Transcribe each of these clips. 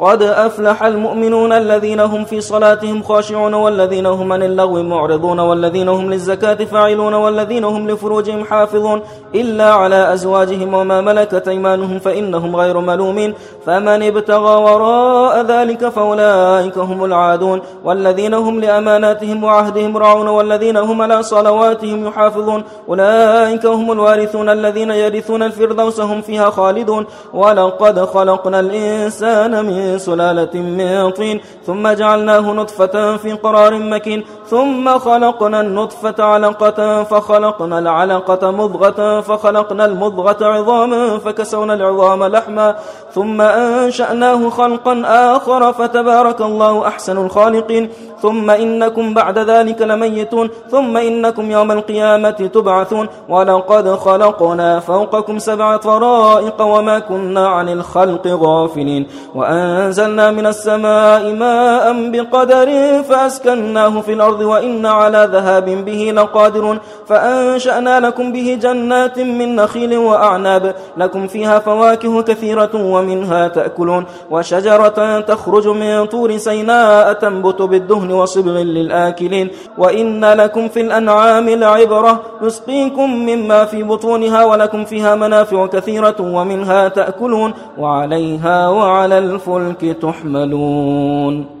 قد أفلح المؤمنون الذين هم في صلاتهم خاشعون والذين هم عن اللغو معرضون والذين هم للزكاة فاعلون والذين هم لفروجهم حافظون إلا على أزواجهم وما ملكت أيمانهم فإنهم غير ملومين فمن ابتغى وراء ذلك فأولئك هم العادون والذين هم لأماناتهم وعهدهم رعون والذين هم على صلواتهم يحافظون أولئك هم الوارثون الذين يرثون الفردوس هم فيها خالدون ولقد خلقنا الإنسان من سلالة من طين ثم جعلناه نطفة في قرار مكين ثم خلقنا النطفة علقة فخلقنا العلقة مضغة فخلقنا المضغة عظاما فكسونا العظام لحما ثم أنشأناه خلقا آخر فتبارك الله أحسن الخالقين ثم إنكم بعد ذلك لميتون ثم إنكم يوم القيامة تبعثون ولقد خلقنا فوقكم سبع طرائق وما كنا عن الخلق غافلين. وأنزلنا من السماء ماء بقدر فأسكناه في الأرض وإن على ذهاب به لقادرون فأنشأنا لكم به جنات من نخيل وأعناب لكم فيها فواكه كثيرة ومنها تأكلون وشجرة تخرج من طور سيناء تنبت بالدهن وصبغ للآكلين وإن لكم في الأنعام لعبرة نسقيكم مما في بطونها ولكم فيها منافع كثيرة ومنها تأكلون وعليها وعلى الفلك تحملون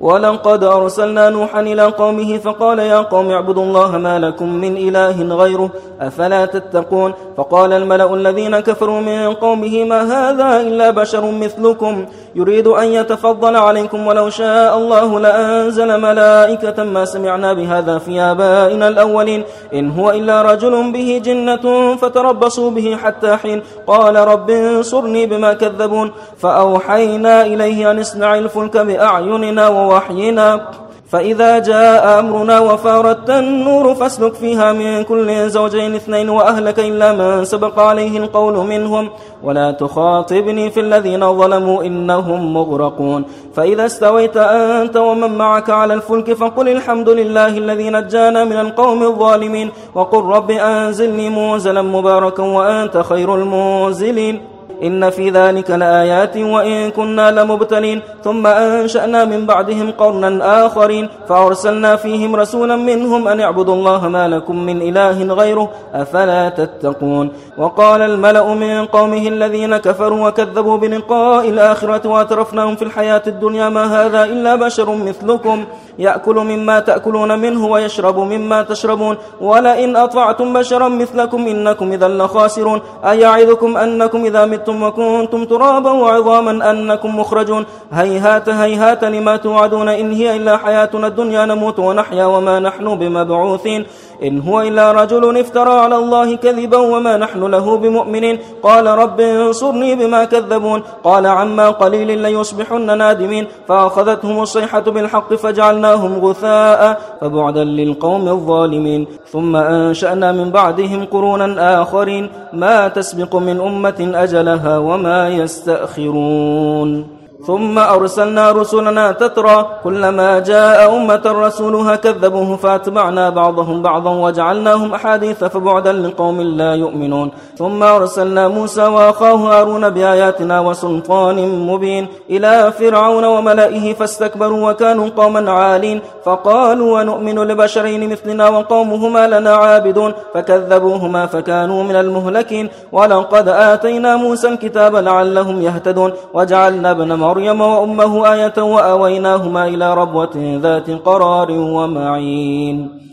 ولقد أرسلنا نوحا إلى قومه فقال يا قوم اعبدوا الله ما لكم من إله غيره أفلا تتقون؟ فقال الملأ الذين كفروا من قومه ما هذا إلا بشر مثلكم يريد أن يتفضل عليكم ولو شاء الله لأنزل ملائكة ما سمعنا بهذا في آبائنا الأولين إن هو إلا رجل به جنة فتربصوا به حتى حين قال رب انصرني بما كذبون فأوحينا إليه أن اصنع الفلك بأعيننا ووحينا فإذا جاء أمرنا وفارت النور فاسلك فيها من كل زوجين اثنين وأهلك إلا من سبق عليه القول منهم. ولا تخاطبني في الذين ظلموا إنهم مغرقون. فإذا استويت أنت ومن معك على الفلك فقل الحمد لله الذي نجانا من القوم الظالمين. وقل رب أنزلني موزلا مباركا وأنت خير المنزلين إن في ذلك لآيات وإن كنا لمبتلين ثم أنشأنا من بعدهم قرنا آخرين فأرسلنا فيهم رسولا منهم أن اعبدوا الله ما لكم من إله غيره أفلا تتقون وقال الملأ من قومه الذين كفروا وكذبوا بلقاء الآخرة وأترفناهم في الحياة الدنيا ما هذا إلا بشر مثلكم يأكل مما تأكلون منه ويشرب مما تشربون ولئن أطعتم بشرا مثلكم إنكم إذا لخاسرون أيعظكم أنكم إذا متم وكنتم ترابا وعظاما أنكم مخرجون. هيهات هيهات لما توعدون إن هي إلا حياتنا الدنيا نموت ونحيا وما نحن بمبعوثين. إن هو إلا رجل افترى على الله كذبا وما نحن له بمؤمنين. قال رب انصرني بما كذبون. قال عما قليل ليصبحن نادمين. فأخذتهم الصيحة بالحق فجعلناهم غثاء فبعدا للقوم الظالمين. ثم أنشأنا من بعدهم قرونا آخرين. ما تسبق من أمة أجلها وما يستأخرون ثم أرسلنا رسلنا تترى كلما جاء أمة رسولها كذبوه فأتبعنا بعضهم بعضا وجعلناهم أحاديث فبعدا لقوم لا يؤمنون. ثم أرسلنا موسى وأخاه هارون بآياتنا وسلطان مبين إلى فرعون وملئه فاستكبروا وكانوا قوما عالين. فقالوا ونؤمن لبشرين مثلنا وقومهما لنا عابدون. فكذبوهما فكانوا من المهلكين. ولقد آتينا موسى الكتاب لعلهم يهتدون. وجعلنا ابن مريم وأمه آية وأويناهما إلى ربوة ذات قرار ومعين.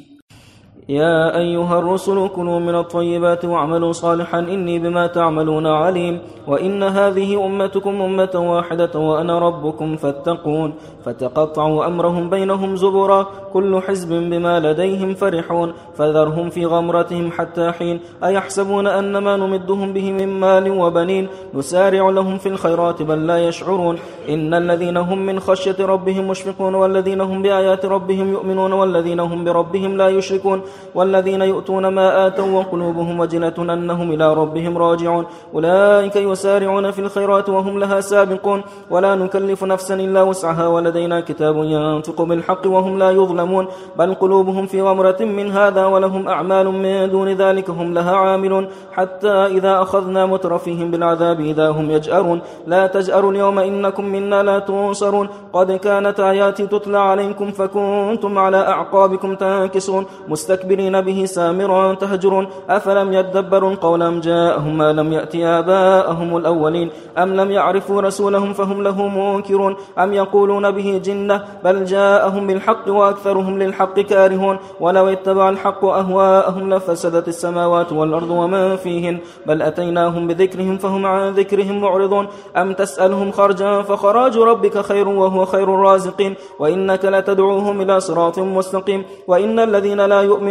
يا أيها الرسل كلوا من الطيبات واعملوا صالحا إني بما تعملون عليم وإن هذه أمتكم أمة واحدة وأنا ربكم فاتقون فتقطعوا أمرهم بينهم زبرا كل حزب بما لديهم فرحون فذرهم في غمرتهم حتى حين أيحسبون أن ما نمدهم به من مال وبنين نسارع لهم في الخيرات بل لا يشعرون إن الذين هم من خشية ربهم مشفقون والذين هم بآيات ربهم يؤمنون والذين هم بربهم لا يشركون والذين يؤتون ما آتوا وقلوبهم وجلة أنهم إلى ربهم راجعون. أولئك يسارعون في الخيرات وهم لها سابقون. ولا نكلف نفسا إلا وسعها. ولدينا كتاب ينطق بالحق وهم لا يظلمون. بل قلوبهم في غمرة من هذا ولهم أعمال من دون ذلك هم لها عاملون. حتى إذا أخذنا مترفيهم بالعذاب إذا هم يجأرون. لا تجأروا اليوم إنكم منا لا تنصرون. قد كانت آياتي تتلى عليكم فكنتم على أعقابكم تنكسون. مستكبرين به سامرا تهجرون أفلم يدبروا القول أم جاءهم ما لم يأتي آباءهم الأولين أم لم يعرفوا رسولهم فهم له منكرون أم يقولون به جنة بل جاءهم بالحق وأكثرهم للحق كارهون ولو اتبع الحق أهواءهم لفسدت السماوات والأرض ومن فيهن بل أتيناهم بذكرهم فهم عن ذكرهم معرضون أم تسألهم خرجا فخراج ربك خير وهو خير الرازقين وإنك لتدعوهم إلى صراط مستقيم وإن الذين لا يؤمنون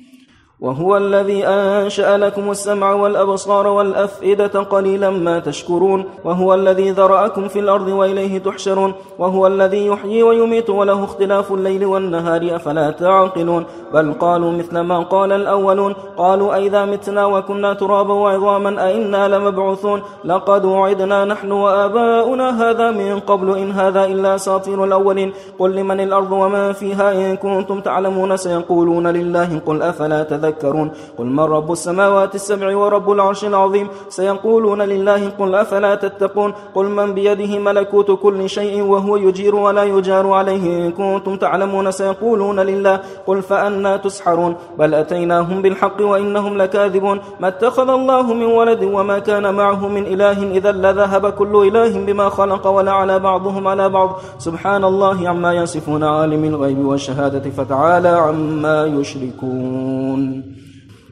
وهو الذي أنشأ لكم السمع والأبصار والأفئدة قليلا ما تشكرون وهو الذي ذرأكم في الأرض وإليه تحشرون وهو الذي يحيي ويميت وله اختلاف الليل والنهار أفلا تعقلون؟ بل قالوا مثل ما قال الأولون قالوا أئذا متنا وكنا ترابا وعظاما أئنا لمبعوثون لقد وعدنا نحن وآباؤنا هذا من قبل إن هذا إلا ساطير الأولين. قل لمن الأرض وما فيها إن كنتم تعلمون سيقولون لله قل أفلا تذكرون؟ يتذكرون قل من رب السماوات السبع ورب العرش العظيم سيقولون لله قل أفلا تتقون قل من بيده ملكوت كل شيء وهو يجير ولا يجار عليه إن كنتم تعلمون سيقولون لله قل فأنا تسحرون بل أتيناهم بالحق وإنهم لكاذبون ما اتخذ الله من ولد وما كان معه من إله إذا لذهب كل إله بما خلق ولا على بعضهم على بعض سبحان الله عما يصفون عالم الغيب والشهادة فتعالى عما يشركون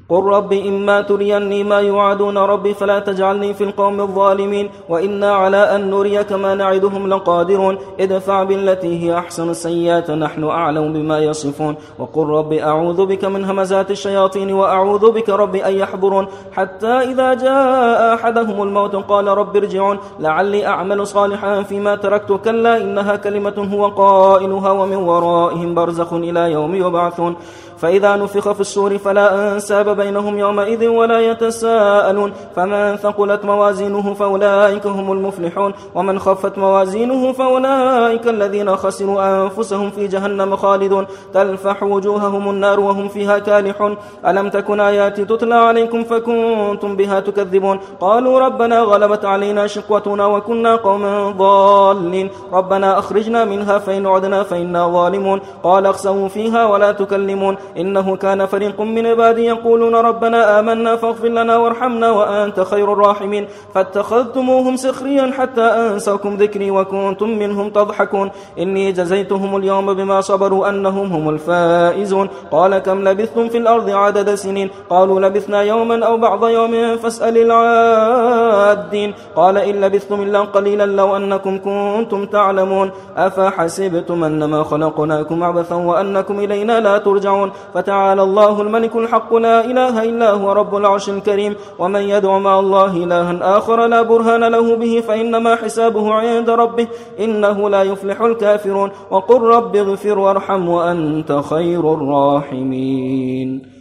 قل رب إما تريني ما يوعدون ربي فلا تجعلني في القوم الظالمين وإنا على أن نريك ما نعدهم لقادرون ادفع بالتي هي أحسن السيئات نحن أعلم بما يصفون وقل رب أعوذ بك من همزات الشياطين وأعوذ بك رب أن يحضرون حتى إذا جاء أحدهم الموت قال رب ارجعون لعلي أعمل صالحا فيما تركت كلا إنها كلمة هو قائلها ومن ورائهم برزخ إلى يوم يبعثون فإذا نفخ في السور فلا أنساب بينهم يومئذ ولا يتساءلون. فمن ثقلت موازينه فأولئك هم المفلحون. ومن خفت موازينه فأولئك الذين خسروا أنفسهم في جهنم خالدون. تلفح وجوههم النار وهم فيها كالحون. ألم تكن آياتي تتلى عليكم فكنتم بها تكذبون؟ قالوا ربنا غلبت علينا شقوتنا وكنا قوما ضالين. ربنا أخرجنا منها فإن عدنا فإنا ظالمون. قال اخسوا فيها ولا تكلمون. إنه كان فريق من عبادي يقولون ربنا آمنا فاغفر لنا وارحمنا وأنت خير الراحمين فاتخذتموهم سخريا حتى أنساكم ذكري وكنتم منهم تضحكون إني جزيتهم اليوم بما صبروا أنهم هم الفائزون قال كم لبثتم في الأرض عدد سنين قالوا لبثنا يوما أو بعض يوم فاسأل العادين قال إن لبثتم إلا قليلا لو أنكم كنتم تعلمون أفحسبتم أنما خلقناكم عبثا وأنكم إلينا لا ترجعون فتعالى الله الملك الحق لا إله إلا هو رب العرش الكريم. ومن يدعو مع الله إلها آخر لا برهان له به فإنما حسابه عند ربه إنه لا يفلح الكافرون. وقل رب اغفر وارحم وأنت خير الراحمين.